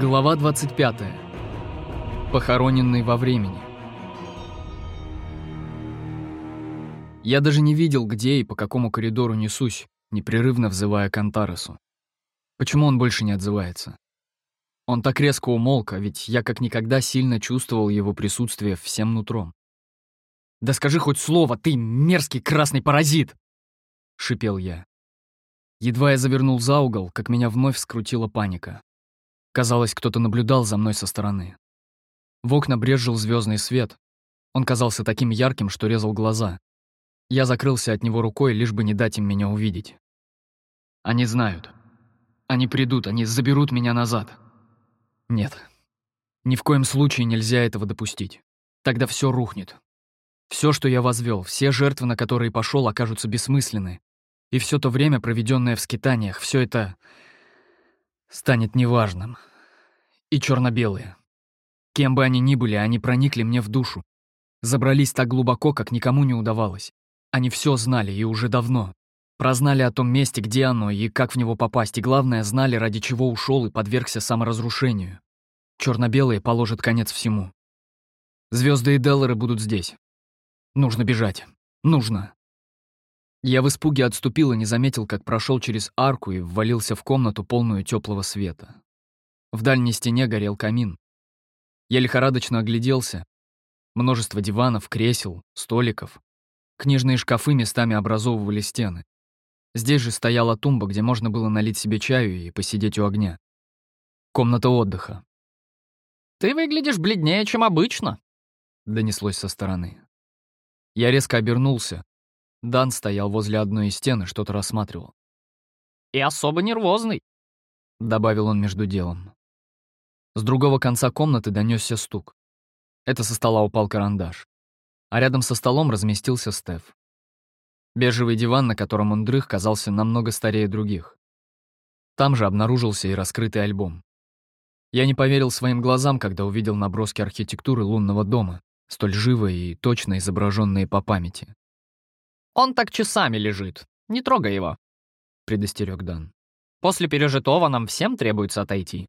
Глава 25. Похороненный во времени. Я даже не видел, где и по какому коридору несусь, непрерывно взывая к Антаресу. Почему он больше не отзывается? Он так резко умолк, а ведь я как никогда сильно чувствовал его присутствие всем нутром. «Да скажи хоть слово, ты мерзкий красный паразит!» — шипел я. Едва я завернул за угол, как меня вновь скрутила паника. Казалось, кто-то наблюдал за мной со стороны. В окна брезжил звездный свет. Он казался таким ярким, что резал глаза. Я закрылся от него рукой, лишь бы не дать им меня увидеть. Они знают. Они придут, они заберут меня назад. Нет. Ни в коем случае нельзя этого допустить. Тогда все рухнет. Все, что я возвел, все жертвы, на которые пошел, окажутся бессмысленны. И все то время, проведенное в скитаниях, все это станет неважным. И черно-белые. Кем бы они ни были, они проникли мне в душу. Забрались так глубоко, как никому не удавалось. Они все знали, и уже давно. Прознали о том месте, где оно, и как в него попасть, и главное, знали, ради чего ушел и подвергся саморазрушению. Черно-белые положат конец всему. Звезды и Деллары будут здесь. Нужно бежать. Нужно. Я в испуге отступил и не заметил, как прошел через арку и ввалился в комнату, полную теплого света. В дальней стене горел камин. Я лихорадочно огляделся. Множество диванов, кресел, столиков. Книжные шкафы местами образовывали стены. Здесь же стояла тумба, где можно было налить себе чаю и посидеть у огня. Комната отдыха. «Ты выглядишь бледнее, чем обычно», — донеслось со стороны. Я резко обернулся, Дан стоял возле одной из стен и что-то рассматривал. «И особо нервозный», — добавил он между делом. С другого конца комнаты донесся стук. Это со стола упал карандаш. А рядом со столом разместился Стеф. Бежевый диван, на котором он дрых, казался намного старее других. Там же обнаружился и раскрытый альбом. Я не поверил своим глазам, когда увидел наброски архитектуры лунного дома, столь живо и точно изображенные по памяти. Он так часами лежит. Не трогай его», — предостерег Дан. «После пережитого нам всем требуется отойти».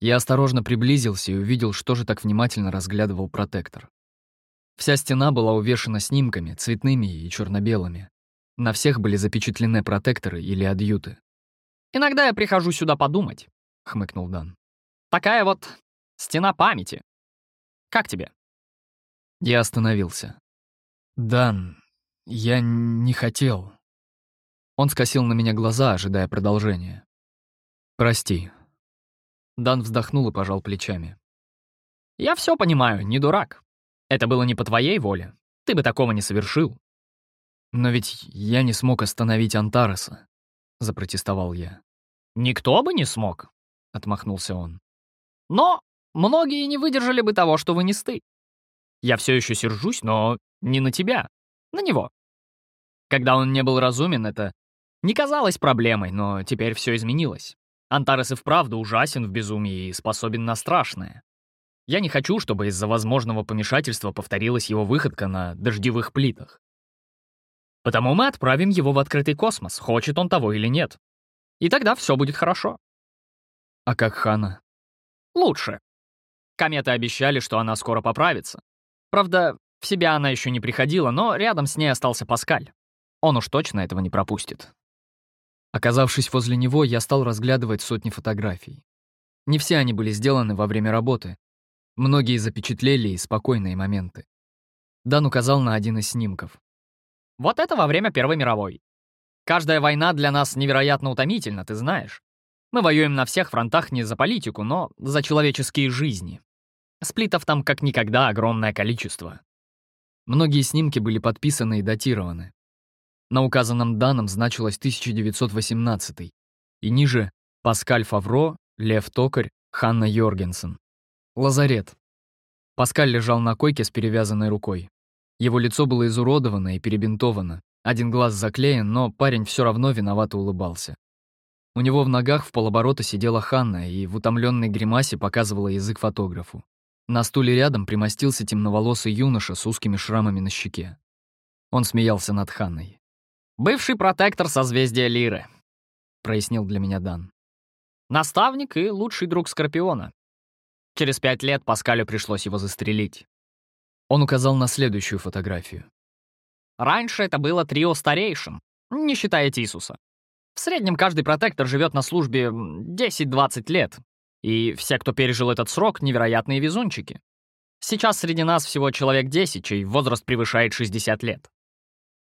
Я осторожно приблизился и увидел, что же так внимательно разглядывал протектор. Вся стена была увешана снимками, цветными и черно-белыми. На всех были запечатлены протекторы или адъюты. «Иногда я прихожу сюда подумать», — хмыкнул Дан. «Такая вот стена памяти. Как тебе?» Я остановился. «Дан, я не хотел. Он скосил на меня глаза, ожидая продолжения. Прости. Дан вздохнул и пожал плечами. Я все понимаю, не дурак. Это было не по твоей воле. Ты бы такого не совершил. Но ведь я не смог остановить Антареса, запротестовал я. Никто бы не смог, отмахнулся он. Но многие не выдержали бы того, что вынес ты. Я все еще сержусь, но не на тебя, на него. Когда он не был разумен, это не казалось проблемой, но теперь все изменилось. Антарес и вправду ужасен в безумии и способен на страшное. Я не хочу, чтобы из-за возможного помешательства повторилась его выходка на дождевых плитах. Потому мы отправим его в открытый космос, хочет он того или нет. И тогда все будет хорошо. А как Хана? Лучше. Кометы обещали, что она скоро поправится. Правда, в себя она еще не приходила, но рядом с ней остался Паскаль. Он уж точно этого не пропустит. Оказавшись возле него, я стал разглядывать сотни фотографий. Не все они были сделаны во время работы. Многие запечатлели и спокойные моменты. Дан указал на один из снимков. «Вот это во время Первой мировой. Каждая война для нас невероятно утомительна, ты знаешь. Мы воюем на всех фронтах не за политику, но за человеческие жизни. Сплитов там как никогда огромное количество». Многие снимки были подписаны и датированы. На указанном данном значилось 1918 и ниже — Паскаль Фавро, Лев Токарь, Ханна Йоргенсен. Лазарет. Паскаль лежал на койке с перевязанной рукой. Его лицо было изуродовано и перебинтовано. Один глаз заклеен, но парень все равно виновато улыбался. У него в ногах в полоборота сидела Ханна и в утомленной гримасе показывала язык фотографу. На стуле рядом примостился темноволосый юноша с узкими шрамами на щеке. Он смеялся над Ханной. «Бывший протектор созвездия Лиры», — прояснил для меня Дан. Наставник и лучший друг Скорпиона. Через пять лет Паскалю пришлось его застрелить. Он указал на следующую фотографию. Раньше это было трио старейшин, не считая Тисуса. В среднем каждый протектор живет на службе 10-20 лет, и все, кто пережил этот срок, невероятные везунчики. Сейчас среди нас всего человек 10, чей возраст превышает 60 лет.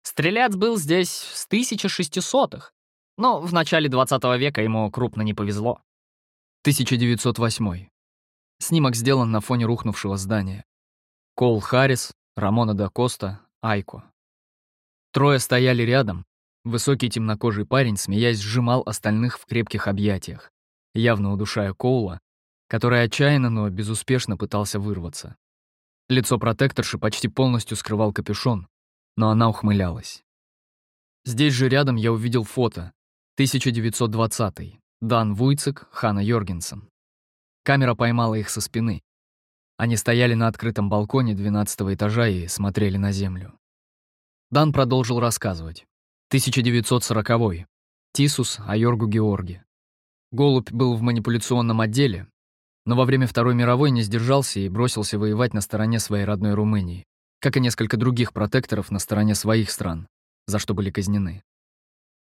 Стрелец был здесь с 1600-х, но в начале 20 века ему крупно не повезло. 1908. Снимок сделан на фоне рухнувшего здания. Кол Харрис, Рамона да Коста, Айко. Трое стояли рядом. Высокий темнокожий парень, смеясь, сжимал остальных в крепких объятиях, явно удушая Коула, который отчаянно, но безуспешно пытался вырваться. Лицо протекторши почти полностью скрывал капюшон, но она ухмылялась. Здесь же рядом я увидел фото. 1920. Дан Вуйцек, Хана Йоргенсен. Камера поймала их со спины. Они стояли на открытом балконе 12 этажа и смотрели на землю. Дан продолжил рассказывать. 1940. -й. Тисус Айоргу Георги. Голубь был в манипуляционном отделе, но во время Второй мировой не сдержался и бросился воевать на стороне своей родной Румынии, как и несколько других протекторов на стороне своих стран, за что были казнены.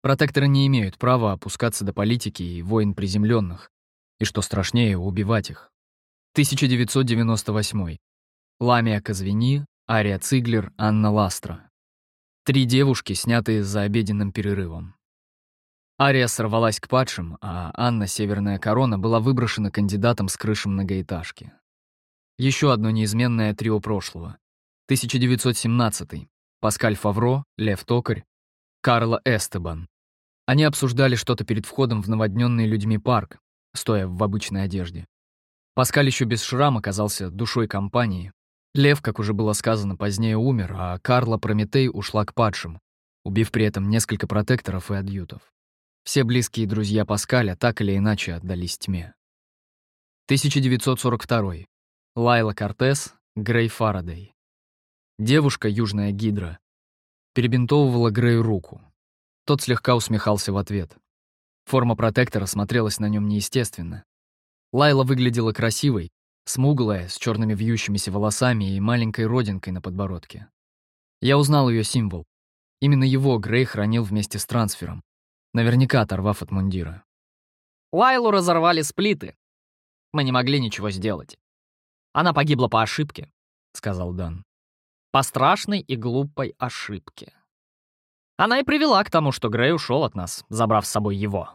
Протекторы не имеют права опускаться до политики и войн приземленных, и, что страшнее, убивать их. 1998. Ламия Казвини, Ария Циглер, Анна Ластра. Три девушки, снятые за обеденным перерывом. Ария сорвалась к падшим, а Анна Северная Корона была выброшена кандидатом с крыши многоэтажки. Еще одно неизменное трио прошлого. 1917. Паскаль Фавро, Лев Токарь, Карла Эстебан. Они обсуждали что-то перед входом в наводненный людьми парк, стоя в обычной одежде. Паскаль еще без шрама оказался душой компании. Лев, как уже было сказано, позднее умер, а Карла Прометей ушла к падшим, убив при этом несколько протекторов и адъютов. Все близкие друзья Паскаля так или иначе отдались тьме. 1942. Лайла Кортес, Грей Фарадей. Девушка, южная гидра, перебинтовывала Грею руку. Тот слегка усмехался в ответ. Форма протектора смотрелась на нем неестественно. Лайла выглядела красивой, смуглая, с черными вьющимися волосами и маленькой родинкой на подбородке. Я узнал ее символ. Именно его Грей хранил вместе с трансфером наверняка оторвав от мундира. Лайлу разорвали сплиты. Мы не могли ничего сделать. Она погибла по ошибке, — сказал Дан. По страшной и глупой ошибке. Она и привела к тому, что Грей ушел от нас, забрав с собой его.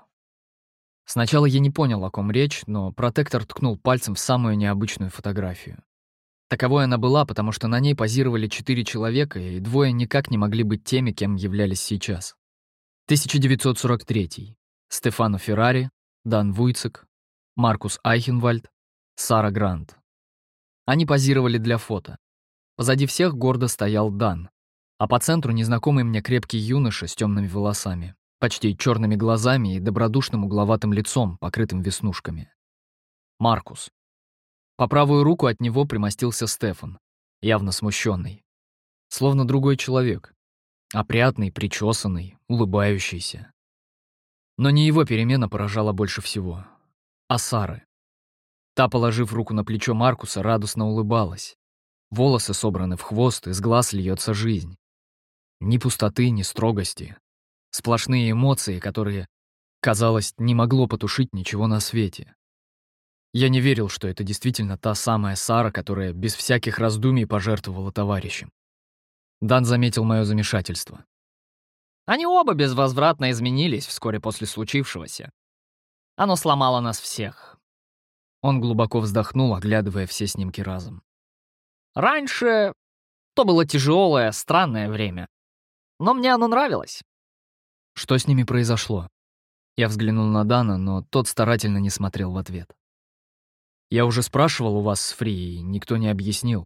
Сначала я не понял, о ком речь, но протектор ткнул пальцем в самую необычную фотографию. Таковой она была, потому что на ней позировали четыре человека, и двое никак не могли быть теми, кем являлись сейчас. 1943. Стефано Феррари, Дан Вуйцек, Маркус Айхенвальд, Сара Грант. Они позировали для фото. Позади всех гордо стоял Дан, а по центру незнакомый мне крепкий юноша с темными волосами, почти черными глазами и добродушным угловатым лицом, покрытым веснушками. Маркус. По правую руку от него примостился Стефан, явно смущенный. Словно другой человек. Опрятный, причесанный, улыбающийся. Но не его перемена поражала больше всего, а Сары. Та, положив руку на плечо Маркуса, радостно улыбалась. Волосы собраны в хвост, из глаз льется жизнь. Ни пустоты, ни строгости. Сплошные эмоции, которые, казалось, не могло потушить ничего на свете. Я не верил, что это действительно та самая Сара, которая без всяких раздумий пожертвовала товарищем. Дан заметил мое замешательство. Они оба безвозвратно изменились вскоре после случившегося. Оно сломало нас всех. Он глубоко вздохнул, оглядывая все снимки разом. Раньше то было тяжелое, странное время. Но мне оно нравилось. Что с ними произошло? Я взглянул на Дана, но тот старательно не смотрел в ответ. Я уже спрашивал у вас с Фри, и никто не объяснил.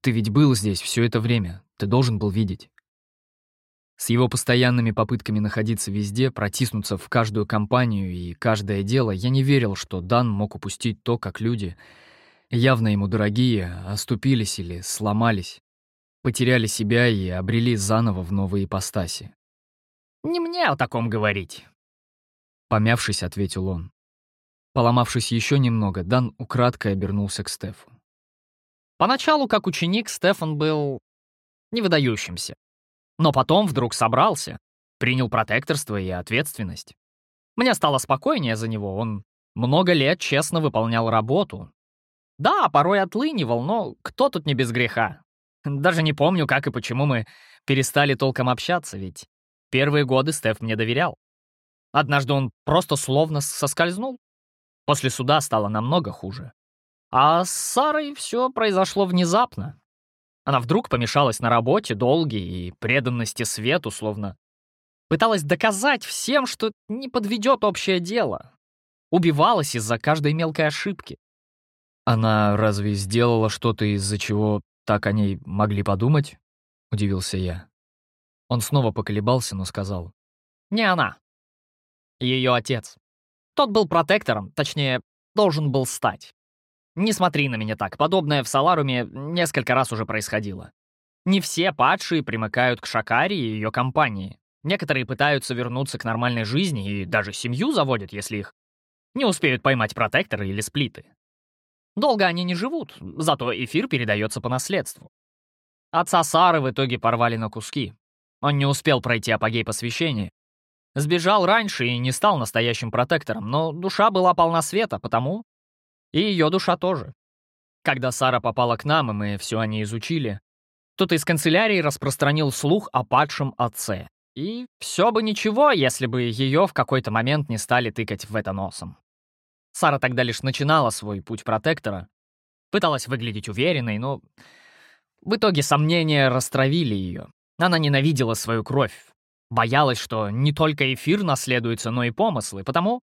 Ты ведь был здесь все это время, ты должен был видеть. С его постоянными попытками находиться везде, протиснуться в каждую компанию и каждое дело, я не верил, что Дан мог упустить то, как люди, явно ему дорогие, оступились или сломались, потеряли себя и обрели заново в новые ипостаси. «Не мне о таком говорить», — помявшись, ответил он. Поломавшись еще немного, Дан украдкой обернулся к Стефу. Поначалу, как ученик, Стефан был невыдающимся. Но потом вдруг собрался, принял протекторство и ответственность. Мне стало спокойнее за него, он много лет честно выполнял работу. Да, порой отлынивал, но кто тут не без греха? Даже не помню, как и почему мы перестали толком общаться, ведь первые годы Стеф мне доверял. Однажды он просто словно соскользнул. После суда стало намного хуже. А с Сарой все произошло внезапно. Она вдруг помешалась на работе, долге и преданности свету, словно пыталась доказать всем, что не подведет общее дело. Убивалась из-за каждой мелкой ошибки. Она разве сделала что-то, из-за чего так о ней могли подумать? Удивился я. Он снова поколебался, но сказал. Не она. Ее отец. Тот был протектором, точнее, должен был стать. Не смотри на меня так, подобное в Саларуме несколько раз уже происходило. Не все падшие примыкают к Шакари и ее компании. Некоторые пытаются вернуться к нормальной жизни и даже семью заводят, если их не успеют поймать протекторы или сплиты. Долго они не живут, зато эфир передается по наследству. Отца Сары в итоге порвали на куски. Он не успел пройти апогей посвящения, Сбежал раньше и не стал настоящим протектором, но душа была полна света, потому... И ее душа тоже. Когда Сара попала к нам, и мы все о ней изучили, кто-то из канцелярии распространил слух о падшем отце. И все бы ничего, если бы ее в какой-то момент не стали тыкать в это носом. Сара тогда лишь начинала свой путь протектора, пыталась выглядеть уверенной, но в итоге сомнения растравили ее. Она ненавидела свою кровь, Боялась, что не только эфир наследуется, но и помыслы, потому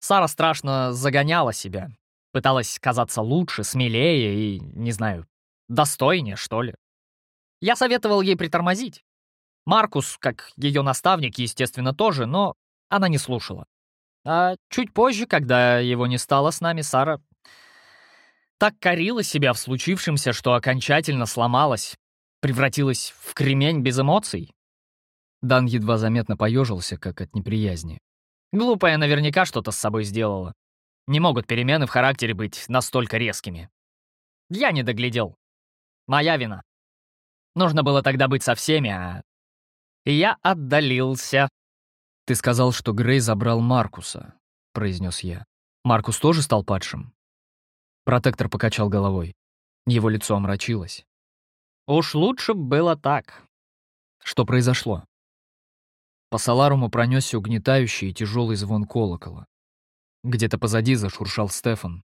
Сара страшно загоняла себя. Пыталась казаться лучше, смелее и, не знаю, достойнее, что ли. Я советовал ей притормозить. Маркус, как ее наставник, естественно, тоже, но она не слушала. А чуть позже, когда его не стало с нами, Сара так корила себя в случившемся, что окончательно сломалась, превратилась в кремень без эмоций. Дан едва заметно поежился, как от неприязни. Глупая наверняка что-то с собой сделала. Не могут перемены в характере быть настолько резкими. Я не доглядел. Моя вина. Нужно было тогда быть со всеми, а... Я отдалился. «Ты сказал, что Грей забрал Маркуса», — произнес я. «Маркус тоже стал падшим?» Протектор покачал головой. Его лицо омрачилось. «Уж лучше было так». «Что произошло?» По Саларуму пронесся угнетающий и тяжелый звон колокола. Где-то позади зашуршал Стефан.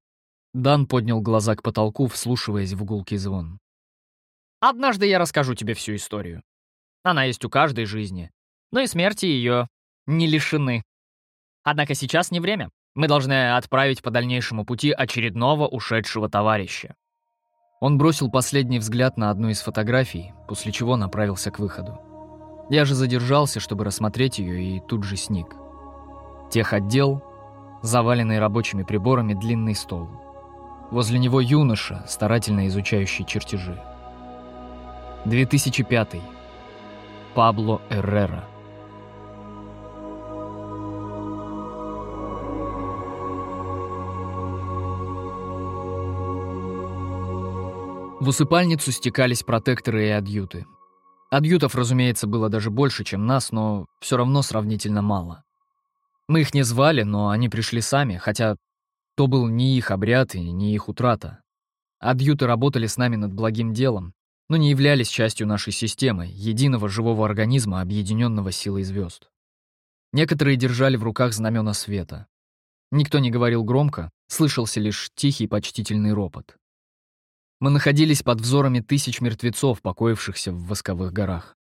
Дан поднял глаза к потолку, вслушиваясь в гулкий звон. «Однажды я расскажу тебе всю историю. Она есть у каждой жизни, но и смерти ее не лишены. Однако сейчас не время. Мы должны отправить по дальнейшему пути очередного ушедшего товарища». Он бросил последний взгляд на одну из фотографий, после чего направился к выходу. Я же задержался, чтобы рассмотреть ее, и тут же сник. Техотдел, заваленный рабочими приборами длинный стол. Возле него юноша, старательно изучающий чертежи. 2005. Пабло Эррера. В усыпальницу стекались протекторы и адъюты. Адъютов, разумеется, было даже больше, чем нас, но все равно сравнительно мало. Мы их не звали, но они пришли сами, хотя то был не их обряд и не их утрата. Адъюты работали с нами над благим делом, но не являлись частью нашей системы, единого живого организма, объединенного силой звезд. Некоторые держали в руках знамена света. Никто не говорил громко, слышался лишь тихий почтительный ропот. Мы находились под взорами тысяч мертвецов, покоившихся в восковых горах.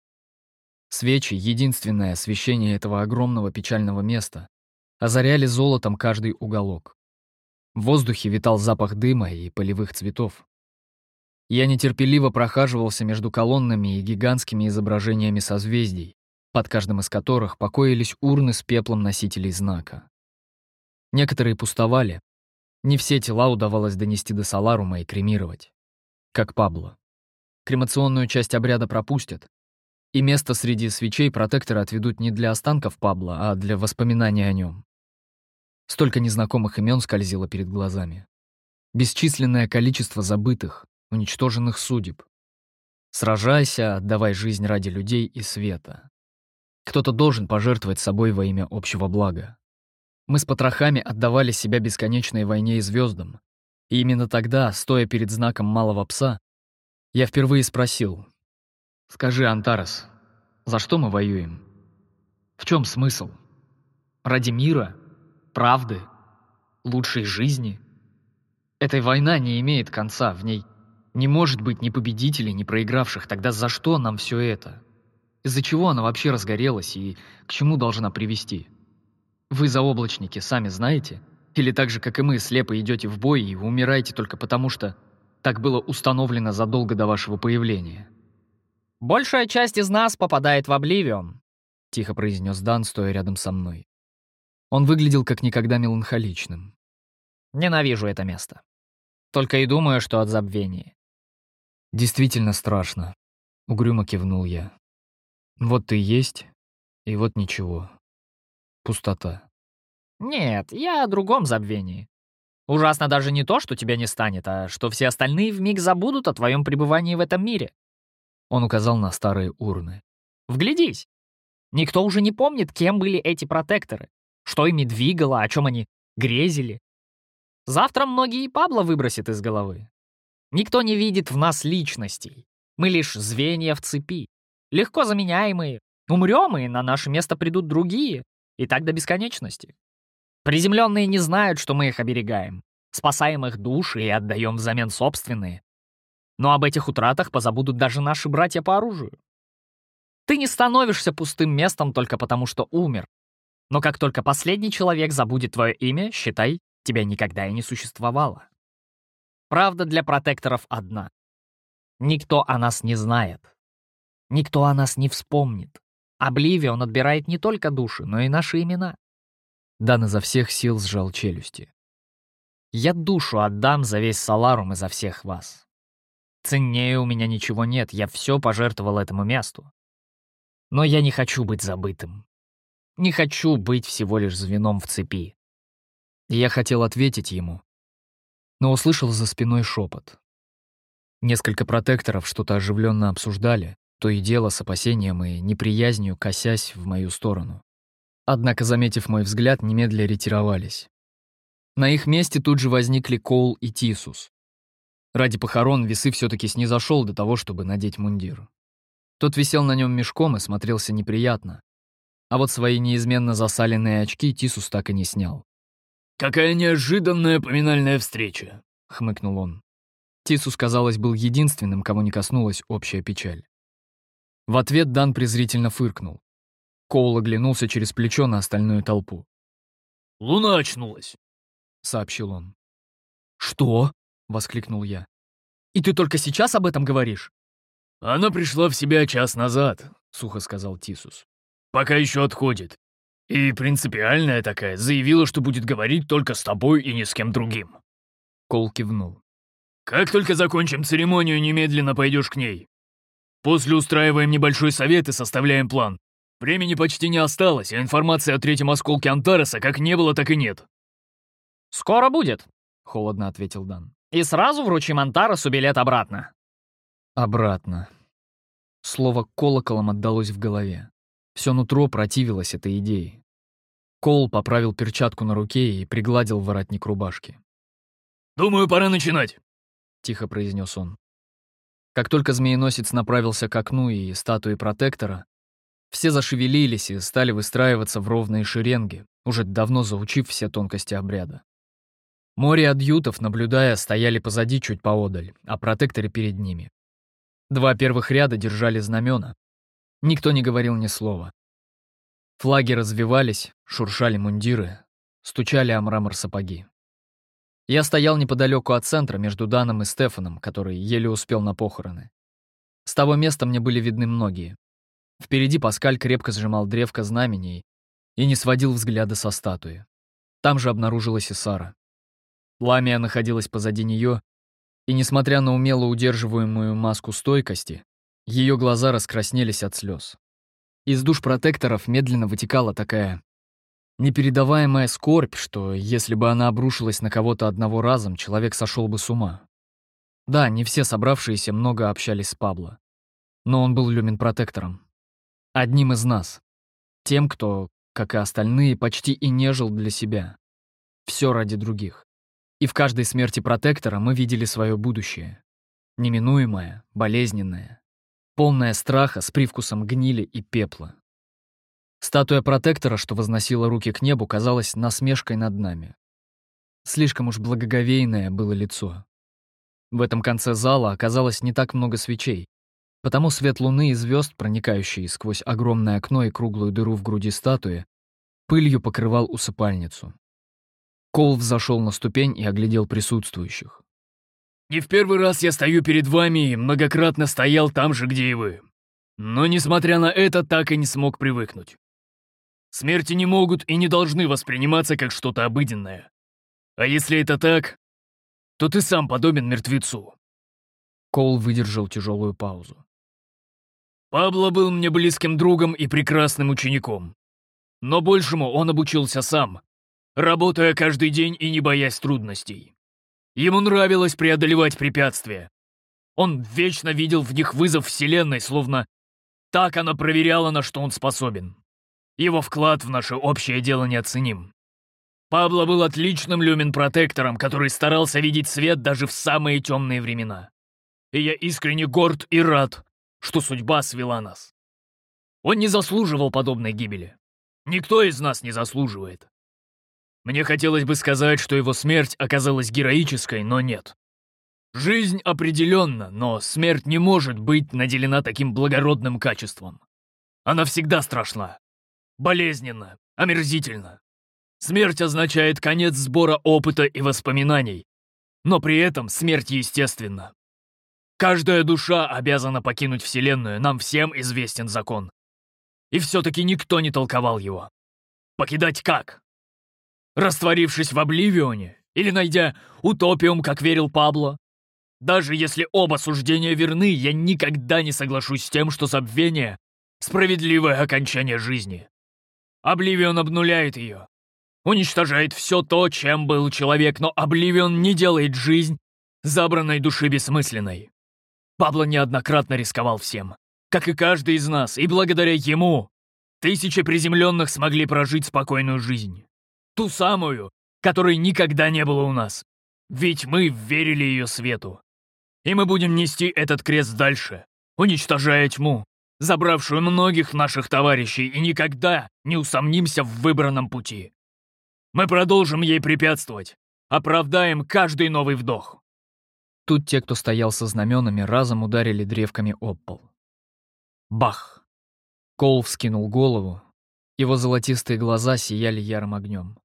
Свечи — единственное освещение этого огромного печального места, озаряли золотом каждый уголок. В воздухе витал запах дыма и полевых цветов. Я нетерпеливо прохаживался между колоннами и гигантскими изображениями созвездий, под каждым из которых покоились урны с пеплом носителей знака. Некоторые пустовали. Не все тела удавалось донести до Саларума и кремировать как Пабло. Кремационную часть обряда пропустят, и место среди свечей протектора отведут не для останков Пабло, а для воспоминания о нем. Столько незнакомых имен скользило перед глазами. Бесчисленное количество забытых, уничтоженных судеб. Сражайся, отдавай жизнь ради людей и света. Кто-то должен пожертвовать собой во имя общего блага. Мы с потрохами отдавали себя бесконечной войне и звездам. И именно тогда, стоя перед знаком малого пса, я впервые спросил. «Скажи, Антарес, за что мы воюем? В чем смысл? Ради мира? Правды? Лучшей жизни? Этой война не имеет конца, в ней не может быть ни победителей, ни проигравших. Тогда за что нам все это? Из-за чего она вообще разгорелась и к чему должна привести? Вы, заоблачники, сами знаете? Или так же, как и мы, слепо идете в бой и умираете только потому, что так было установлено задолго до вашего появления? «Большая часть из нас попадает в Обливион», — тихо произнес Дан, стоя рядом со мной. Он выглядел как никогда меланхоличным. «Ненавижу это место. Только и думаю, что от забвения. «Действительно страшно», — угрюмо кивнул я. «Вот ты есть, и вот ничего. Пустота». «Нет, я о другом забвении. Ужасно даже не то, что тебя не станет, а что все остальные вмиг забудут о твоем пребывании в этом мире». Он указал на старые урны. «Вглядись. Никто уже не помнит, кем были эти протекторы, что ими двигало, о чем они грезили. Завтра многие и Пабло выбросят из головы. Никто не видит в нас личностей. Мы лишь звенья в цепи. Легко заменяемые. Умрем, и на наше место придут другие. И так до бесконечности. Приземленные не знают, что мы их оберегаем. Спасаем их души и отдаем взамен собственные. Но об этих утратах позабудут даже наши братья по оружию. Ты не становишься пустым местом только потому, что умер. Но как только последний человек забудет твое имя, считай, тебя никогда и не существовало. Правда для протекторов одна. Никто о нас не знает. Никто о нас не вспомнит. Обливион отбирает не только души, но и наши имена. Дан изо всех сил сжал челюсти. Я душу отдам за весь Саларум и за всех вас. Ценнее у меня ничего нет, я все пожертвовал этому месту. Но я не хочу быть забытым. Не хочу быть всего лишь звеном в цепи. Я хотел ответить ему, но услышал за спиной шепот. Несколько протекторов что-то оживленно обсуждали, то и дело с опасением и неприязнью косясь в мою сторону. Однако, заметив мой взгляд, немедля ретировались. На их месте тут же возникли Коул и Тисус. Ради похорон весы все таки снизошел до того, чтобы надеть мундир. Тот висел на нем мешком и смотрелся неприятно. А вот свои неизменно засаленные очки Тисус так и не снял. «Какая неожиданная поминальная встреча!» — хмыкнул он. Тисус, казалось, был единственным, кого не коснулась общая печаль. В ответ Дан презрительно фыркнул. Коул оглянулся через плечо на остальную толпу. «Луна очнулась», — сообщил он. «Что?» — воскликнул я. «И ты только сейчас об этом говоришь?» «Она пришла в себя час назад», — сухо сказал Тисус. «Пока еще отходит. И принципиальная такая, заявила, что будет говорить только с тобой и ни с кем другим. Кол кивнул. Как только закончим церемонию, немедленно пойдешь к ней. После устраиваем небольшой совет и составляем план. Времени почти не осталось, а информации о третьем осколке Антареса как не было, так и нет. «Скоро будет», — холодно ответил Дан. «И сразу вручим Антаресу билет обратно». «Обратно». Слово колоколом отдалось в голове. Все нутро противилось этой идее. Коул поправил перчатку на руке и пригладил воротник рубашки. «Думаю, пора начинать», — тихо произнес он. Как только змееносец направился к окну и статуи протектора, все зашевелились и стали выстраиваться в ровные шеренги, уже давно заучив все тонкости обряда. Море адъютов, наблюдая, стояли позади чуть поодаль, а протекторы перед ними. Два первых ряда держали знамена. Никто не говорил ни слова. Флаги развивались, шуршали мундиры, стучали о мрамор сапоги. Я стоял неподалеку от центра между Даном и Стефаном, который еле успел на похороны. С того места мне были видны многие. Впереди Паскаль крепко сжимал древко знамений и не сводил взгляда со статуи. Там же обнаружилась и Сара. Ламия находилась позади нее, и, несмотря на умело удерживаемую маску стойкости, ее глаза раскраснелись от слез. Из душ протекторов медленно вытекала такая Непередаваемая скорбь, что если бы она обрушилась на кого-то одного разом, человек сошел бы с ума. Да, не все собравшиеся много общались с Пабло. Но он был люмин-протектором. Одним из нас. Тем, кто, как и остальные, почти и не жил для себя. Все ради других. И в каждой смерти протектора мы видели свое будущее. Неминуемое, болезненное. Полное страха с привкусом гнили и пепла. Статуя протектора, что возносила руки к небу, казалась насмешкой над нами. Слишком уж благоговейное было лицо. В этом конце зала оказалось не так много свечей, потому свет луны и звезд, проникающие сквозь огромное окно и круглую дыру в груди статуи, пылью покрывал усыпальницу. Кол взошел на ступень и оглядел присутствующих. «Не в первый раз я стою перед вами и многократно стоял там же, где и вы. Но, несмотря на это, так и не смог привыкнуть. Смерти не могут и не должны восприниматься как что-то обыденное. А если это так, то ты сам подобен мертвецу». Кол выдержал тяжелую паузу. «Пабло был мне близким другом и прекрасным учеником. Но большему он обучился сам, работая каждый день и не боясь трудностей. Ему нравилось преодолевать препятствия. Он вечно видел в них вызов Вселенной, словно так она проверяла, на что он способен. Его вклад в наше общее дело неоценим. Пабло был отличным люмен-протектором, который старался видеть свет даже в самые темные времена. И я искренне горд и рад, что судьба свела нас. Он не заслуживал подобной гибели. Никто из нас не заслуживает. Мне хотелось бы сказать, что его смерть оказалась героической, но нет. Жизнь определенно, но смерть не может быть наделена таким благородным качеством. Она всегда страшна болезненно, омерзительно. Смерть означает конец сбора опыта и воспоминаний, но при этом смерть естественна. Каждая душа обязана покинуть Вселенную, нам всем известен закон. И все-таки никто не толковал его. Покидать как? Растворившись в Обливионе или найдя утопиум, как верил Пабло? Даже если оба суждения верны, я никогда не соглашусь с тем, что забвение — справедливое окончание жизни. Обливион обнуляет ее. Уничтожает все то, чем был человек, но Обливион не делает жизнь забранной души бессмысленной. Пабло неоднократно рисковал всем, как и каждый из нас, и благодаря ему тысячи приземленных смогли прожить спокойную жизнь. Ту самую, которой никогда не было у нас. Ведь мы верили ее свету. И мы будем нести этот крест дальше, уничтожая тьму, забравшую многих наших товарищей, и никогда не усомнимся в выбранном пути. Мы продолжим ей препятствовать, оправдаем каждый новый вдох. Тут те, кто стоял со знаменами, разом ударили древками об пол. Бах! Кол вскинул голову, его золотистые глаза сияли ярым огнем.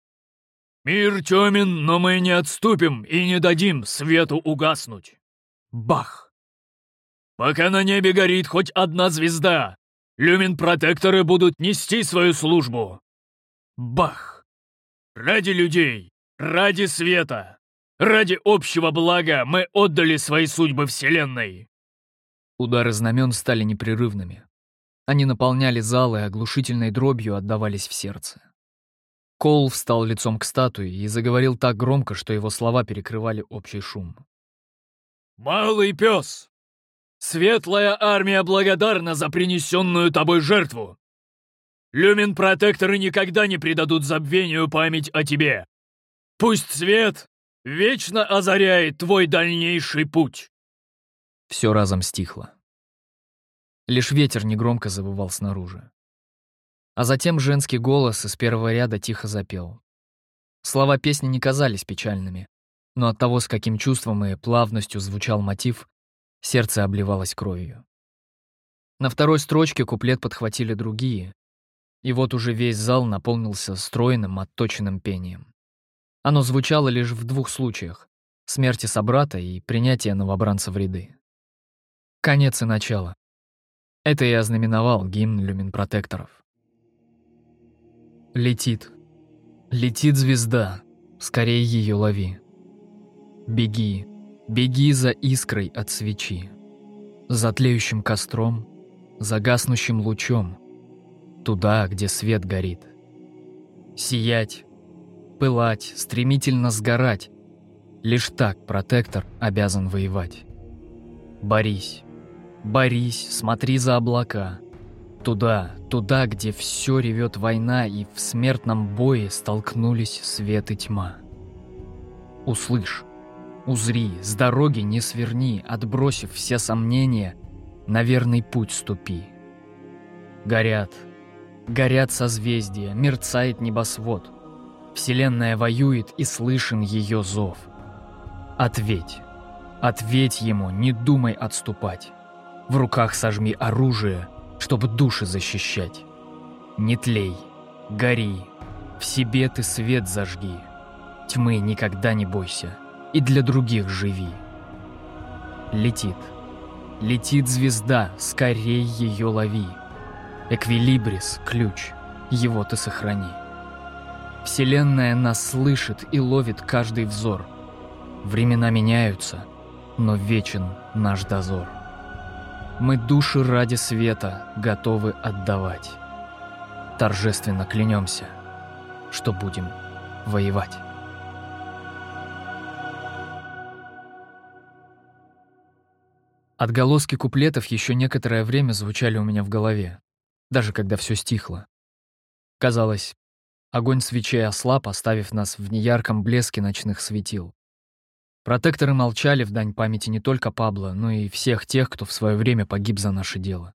«Мир темен, но мы не отступим и не дадим свету угаснуть!» Бах! Пока на небе горит хоть одна звезда, люмин-протекторы будут нести свою службу. Бах! Ради людей, ради света, ради общего блага мы отдали свои судьбы Вселенной. Удары знамен стали непрерывными. Они наполняли зал и оглушительной дробью отдавались в сердце. Коул встал лицом к статуе и заговорил так громко, что его слова перекрывали общий шум. «Малый пес, Светлая армия благодарна за принесенную тобой жертву. Люмен-протекторы никогда не предадут забвению память о тебе. Пусть свет вечно озаряет твой дальнейший путь. Все разом стихло. Лишь ветер негромко завывал снаружи. А затем женский голос из первого ряда тихо запел. Слова песни не казались печальными, но от того, с каким чувством и плавностью звучал мотив, Сердце обливалось кровью. На второй строчке куплет подхватили другие, и вот уже весь зал наполнился стройным, отточенным пением. Оно звучало лишь в двух случаях — смерти собрата и принятия новобранца в ряды. Конец и начало. Это и ознаменовал гимн люминпротекторов. Летит. Летит звезда. Скорее ее лови. Беги. Беги за искрой от свечи, за тлеющим костром, за гаснущим лучом, туда, где свет горит. Сиять, пылать, стремительно сгорать. Лишь так протектор обязан воевать. Борись, борись, смотри за облака. Туда, туда, где все ревет война, и в смертном бое столкнулись свет и тьма. Услышь, узри, с дороги не сверни, отбросив все сомнения, на верный путь ступи. Горят, горят созвездия, мерцает небосвод. Вселенная воюет, и слышен ее зов. Ответь, ответь ему, не думай отступать. В руках сожми оружие, чтобы души защищать. Не тлей, гори, в себе ты свет зажги. Тьмы никогда не бойся, и для других живи. Летит, летит звезда, скорей ее лови. Эквилибрис — ключ, его ты сохрани. Вселенная нас слышит и ловит каждый взор. Времена меняются, но вечен наш дозор. Мы души ради света готовы отдавать. Торжественно клянемся, что будем воевать. Отголоски куплетов еще некоторое время звучали у меня в голове даже когда все стихло. Казалось, огонь свечей ослаб, оставив нас в неярком блеске ночных светил. Протекторы молчали в дань памяти не только Пабло, но и всех тех, кто в свое время погиб за наше дело.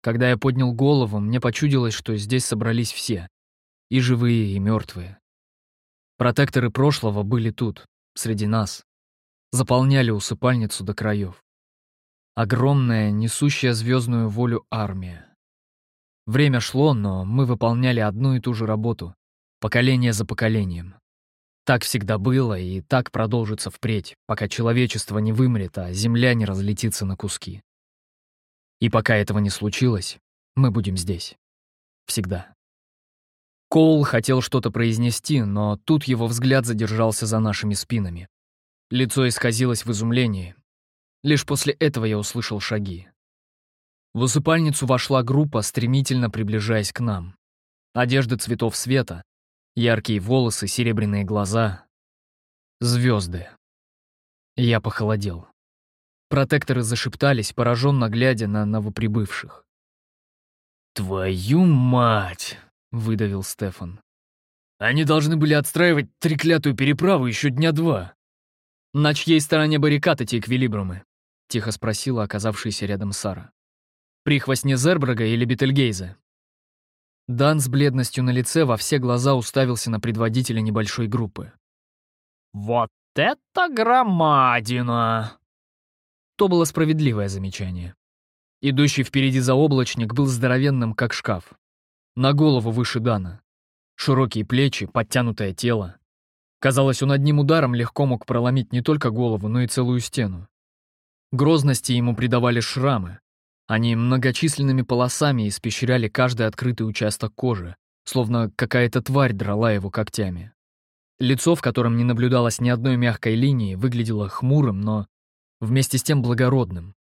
Когда я поднял голову, мне почудилось, что здесь собрались все, и живые, и мертвые. Протекторы прошлого были тут, среди нас, заполняли усыпальницу до краев. Огромная, несущая звездную волю армия. Время шло, но мы выполняли одну и ту же работу, поколение за поколением. Так всегда было и так продолжится впредь, пока человечество не вымрет, а Земля не разлетится на куски. И пока этого не случилось, мы будем здесь. Всегда. Коул хотел что-то произнести, но тут его взгляд задержался за нашими спинами. Лицо исказилось в изумлении. Лишь после этого я услышал шаги. В усыпальницу вошла группа, стремительно приближаясь к нам. Одежда цветов света, яркие волосы, серебряные глаза. Звезды. Я похолодел. Протекторы зашептались, пораженно глядя на новоприбывших. «Твою мать!» — выдавил Стефан. «Они должны были отстраивать треклятую переправу еще дня два». «На чьей стороне баррикад эти эквилибрумы?» — тихо спросила оказавшаяся рядом Сара. Прихвостни Зербрага или Бетельгейза. Дан с бледностью на лице во все глаза уставился на предводителя небольшой группы. «Вот это громадина!» То было справедливое замечание. Идущий впереди заоблачник был здоровенным, как шкаф. На голову выше Дана. Широкие плечи, подтянутое тело. Казалось, он одним ударом легко мог проломить не только голову, но и целую стену. Грозности ему придавали шрамы, они многочисленными полосами испещряли каждый открытый участок кожи, словно какая-то тварь драла его когтями. Лицо, в котором не наблюдалось ни одной мягкой линии, выглядело хмурым, но вместе с тем благородным.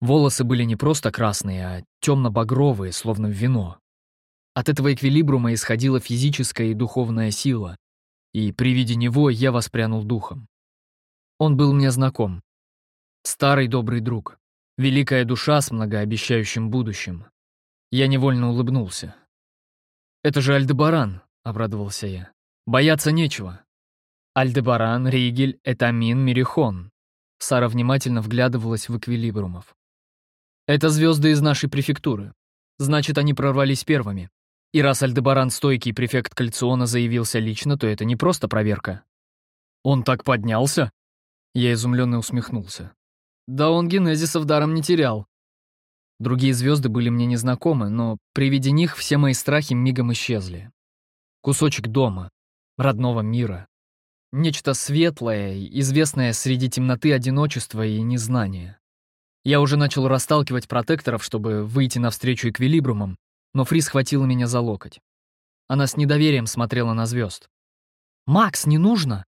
Волосы были не просто красные, а темно-багровые, словно вино. От этого эквилибрума исходила физическая и духовная сила, и при виде него я воспрянул духом. Он был мне знаком. Старый добрый друг. Великая душа с многообещающим будущим. Я невольно улыбнулся. «Это же Альдебаран», — обрадовался я. «Бояться нечего». Альдебаран, Ригель, Этамин, Мерихон. Сара внимательно вглядывалась в эквилибрумов. «Это звезды из нашей префектуры. Значит, они прорвались первыми. И раз Альдебаран, стойкий префект Кальциона, заявился лично, то это не просто проверка». «Он так поднялся?» Я изумленно усмехнулся. Да он генезисов даром не терял. Другие звезды были мне незнакомы, но при виде них все мои страхи мигом исчезли. Кусочек дома, родного мира. Нечто светлое, известное среди темноты одиночества и незнания. Я уже начал расталкивать протекторов, чтобы выйти навстречу эквилибрумам, но Фри схватила меня за локоть. Она с недоверием смотрела на звезд. «Макс, не нужно!»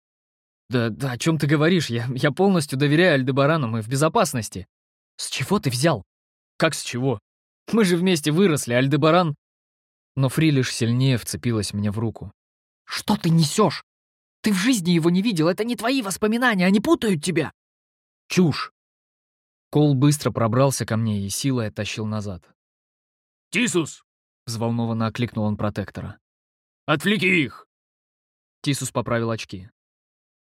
«Да, да о чем ты говоришь? Я, я полностью доверяю Альдебарану, мы в безопасности». «С чего ты взял?» «Как с чего? Мы же вместе выросли, Альдебаран...» Но Фри лишь сильнее вцепилась мне в руку. «Что ты несешь? Ты в жизни его не видел, это не твои воспоминания, они путают тебя!» «Чушь!» Кол быстро пробрался ко мне и силой оттащил назад. «Тисус!» — взволнованно окликнул он протектора. «Отвлеки их!» Тисус поправил очки.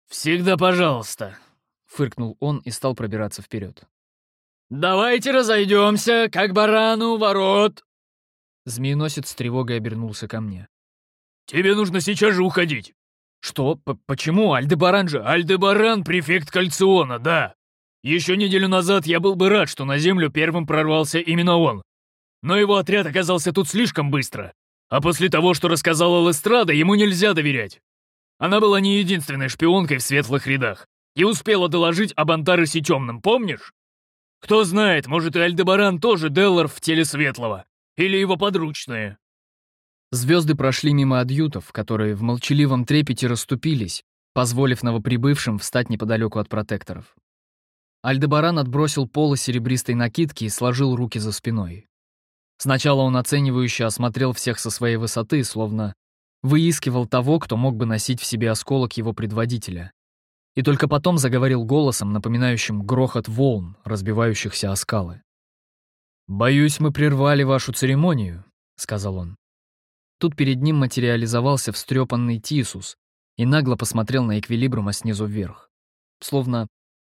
«Всегда пожалуйста!» — фыркнул он и стал пробираться вперед. «Давайте разойдемся, как барану ворот!» Змееносец с тревогой обернулся ко мне. «Тебе нужно сейчас же уходить!» «Что? П Почему? Альдебаран же...» «Альдебаран — префект Кальциона, да! Еще неделю назад я был бы рад, что на Землю первым прорвался именно он. Но его отряд оказался тут слишком быстро. А после того, что рассказала Лестрада, ему нельзя доверять. Она была не единственной шпионкой в светлых рядах и успела доложить об Антаросе Темном, помнишь? Кто знает, может и Альдебаран тоже Деллар в теле Светлого. Или его подручные. Звезды прошли мимо адъютов, которые в молчаливом трепете расступились, позволив новоприбывшим встать неподалеку от протекторов. Альдебаран отбросил полы серебристой накидки и сложил руки за спиной. Сначала он оценивающе осмотрел всех со своей высоты, словно выискивал того, кто мог бы носить в себе осколок его предводителя. И только потом заговорил голосом, напоминающим грохот волн, разбивающихся о скалы. «Боюсь, мы прервали вашу церемонию», — сказал он. Тут перед ним материализовался встрепанный Тисус и нагло посмотрел на эквилибрума снизу вверх. Словно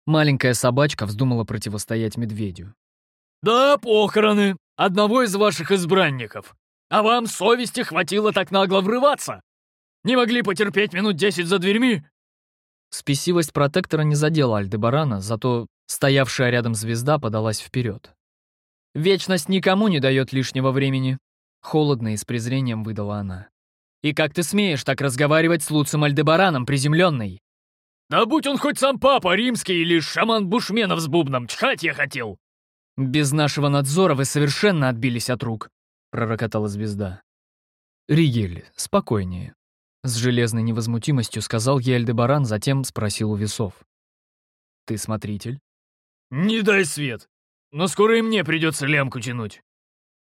маленькая собачка вздумала противостоять медведю. «Да, похороны одного из ваших избранников. А вам совести хватило так нагло врываться? Не могли потерпеть минут десять за дверьми?» Спесивость протектора не задела Альдебарана, зато стоявшая рядом звезда подалась вперед. «Вечность никому не дает лишнего времени», — холодно и с презрением выдала она. «И как ты смеешь так разговаривать с Луцем Альдебараном, приземленный?» «Да будь он хоть сам папа римский или шаман Бушменов с бубном, чхать я хотел!» «Без нашего надзора вы совершенно отбились от рук», — пророкотала звезда. «Ригель, спокойнее», — с железной невозмутимостью сказал ей Альдебаран, затем спросил у весов. «Ты смотритель?» «Не дай свет! Но скоро и мне придется лямку тянуть».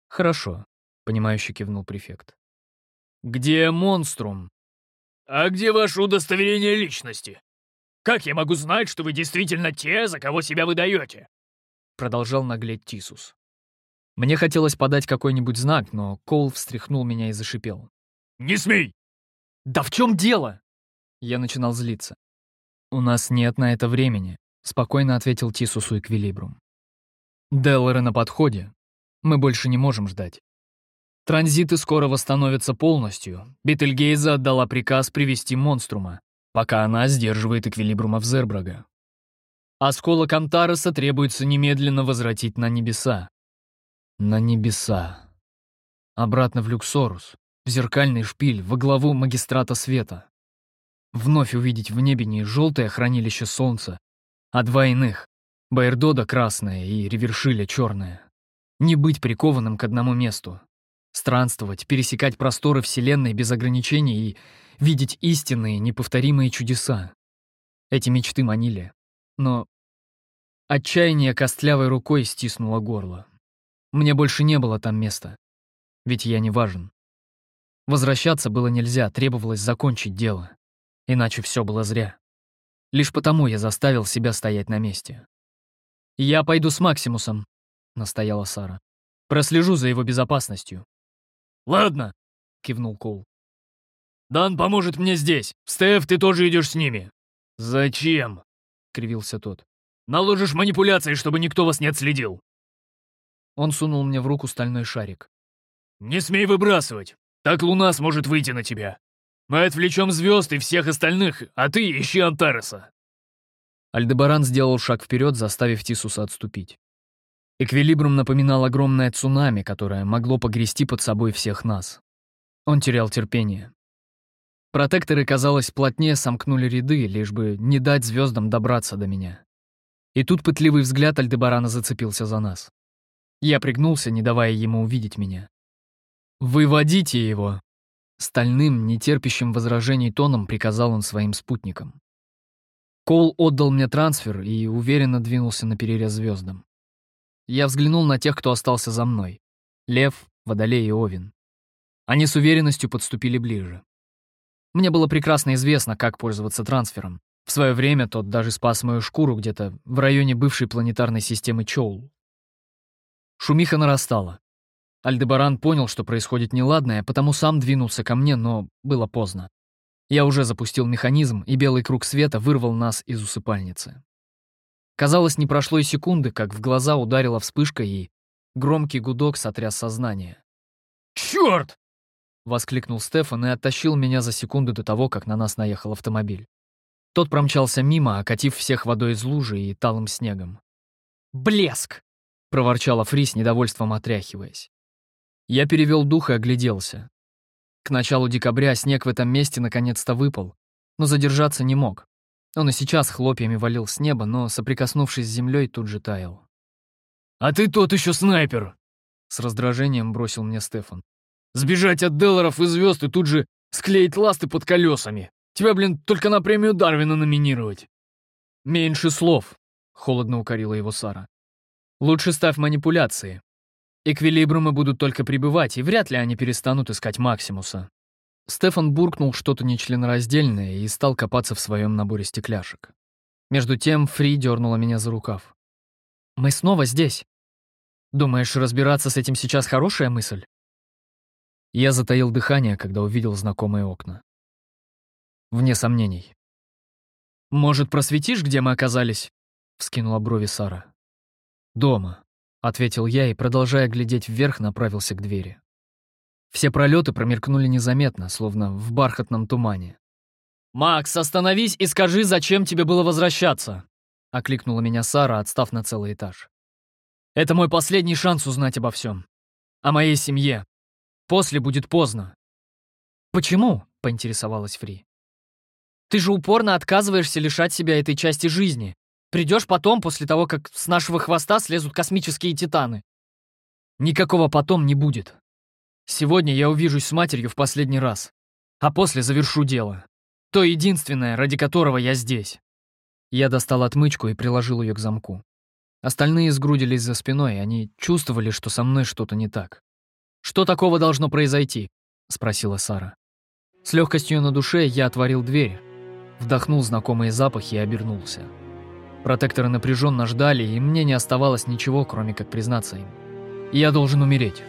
«Хорошо», — понимающе кивнул префект. «Где монструм?» «А где ваше удостоверение личности? Как я могу знать, что вы действительно те, за кого себя выдаете?» Продолжал наглеть Тисус. Мне хотелось подать какой-нибудь знак, но Коул встряхнул меня и зашипел. «Не смей!» «Да в чем дело?» Я начинал злиться. «У нас нет на это времени», — спокойно ответил Тисусу Эквилибрум. «Деллары на подходе. Мы больше не можем ждать. Транзиты скоро восстановятся полностью. Бетельгейза отдала приказ привести монструма, пока она сдерживает Эквилибрума в Зербрага. Осколок Антареса требуется немедленно возвратить на небеса. На небеса. Обратно в Люксорус, в зеркальный шпиль, во главу магистрата света. Вновь увидеть в небе не желтое хранилище солнца, а два иных — Байердода красное и Ревершиля черное. Не быть прикованным к одному месту. Странствовать, пересекать просторы Вселенной без ограничений и видеть истинные, неповторимые чудеса. Эти мечты манили. Но Отчаяние костлявой рукой стиснуло горло. Мне больше не было там места. Ведь я не важен. Возвращаться было нельзя, требовалось закончить дело. Иначе все было зря. Лишь потому я заставил себя стоять на месте. «Я пойду с Максимусом», — настояла Сара. «Прослежу за его безопасностью». «Ладно», — кивнул Коул. «Дан поможет мне здесь. Стеф, ты тоже идешь с ними». «Зачем?» — кривился тот. Наложишь манипуляции, чтобы никто вас не отследил!» Он сунул мне в руку стальной шарик. «Не смей выбрасывать! Так Луна сможет выйти на тебя! Мы отвлечем звезд и всех остальных, а ты ищи Антареса!» Альдебаран сделал шаг вперед, заставив Тисуса отступить. Эквилибрум напоминал огромное цунами, которое могло погрести под собой всех нас. Он терял терпение. Протекторы, казалось, плотнее сомкнули ряды, лишь бы не дать звездам добраться до меня. И тут пытливый взгляд Альдебарана зацепился за нас. Я пригнулся, не давая ему увидеть меня. «Выводите его!» Стальным, нетерпящим возражений тоном приказал он своим спутникам. Кол отдал мне трансфер и уверенно двинулся на перерез звездам. Я взглянул на тех, кто остался за мной. Лев, Водолей и Овен. Они с уверенностью подступили ближе. Мне было прекрасно известно, как пользоваться трансфером. В свое время тот даже спас мою шкуру где-то в районе бывшей планетарной системы Чоул. Шумиха нарастала. Альдебаран понял, что происходит неладное, потому сам двинулся ко мне, но было поздно. Я уже запустил механизм, и белый круг света вырвал нас из усыпальницы. Казалось, не прошло и секунды, как в глаза ударила вспышка, и громкий гудок сотряс сознание. «Чёрт!» — воскликнул Стефан и оттащил меня за секунду до того, как на нас наехал автомобиль. Тот промчался мимо, окатив всех водой из лужи и талым снегом. «Блеск!» — проворчала Фри с недовольством отряхиваясь. Я перевел дух и огляделся. К началу декабря снег в этом месте наконец-то выпал, но задержаться не мог. Он и сейчас хлопьями валил с неба, но, соприкоснувшись с землей, тут же таял. «А ты тот еще снайпер!» С раздражением бросил мне Стефан. «Сбежать от Делларов и звезд и тут же склеить ласты под колесами. Тебя, блин, только на премию Дарвина номинировать». «Меньше слов», — холодно укорила его Сара. «Лучше ставь манипуляции. Эквилибрумы будут только прибывать, и вряд ли они перестанут искать Максимуса. Стефан буркнул что-то нечленораздельное и стал копаться в своем наборе стекляшек. Между тем Фри дернула меня за рукав. «Мы снова здесь. Думаешь, разбираться с этим сейчас хорошая мысль?» Я затаил дыхание, когда увидел знакомые окна. Вне сомнений. «Может, просветишь, где мы оказались?» — вскинула брови Сара. «Дома», ответил я и, продолжая глядеть вверх, направился к двери. Все пролеты промелькнули незаметно, словно в бархатном тумане. «Макс, остановись и скажи, зачем тебе было возвращаться?» — окликнула меня Сара, отстав на целый этаж. «Это мой последний шанс узнать обо всем. О моей семье. После будет поздно». «Почему?» — поинтересовалась Фри. «Ты же упорно отказываешься лишать себя этой части жизни. Придешь потом, после того, как с нашего хвоста слезут космические титаны. Никакого потом не будет. Сегодня я увижусь с матерью в последний раз, а после завершу дело. То единственное, ради которого я здесь. Я достал отмычку и приложил ее к замку. Остальные сгрудились за спиной, они чувствовали, что со мной что-то не так. «Что такого должно произойти?» — спросила Сара. С легкостью на душе я отворил дверь, вдохнул знакомые запахи и обернулся. Протекторы напряженно ждали, и мне не оставалось ничего, кроме как признаться им. Я должен умереть.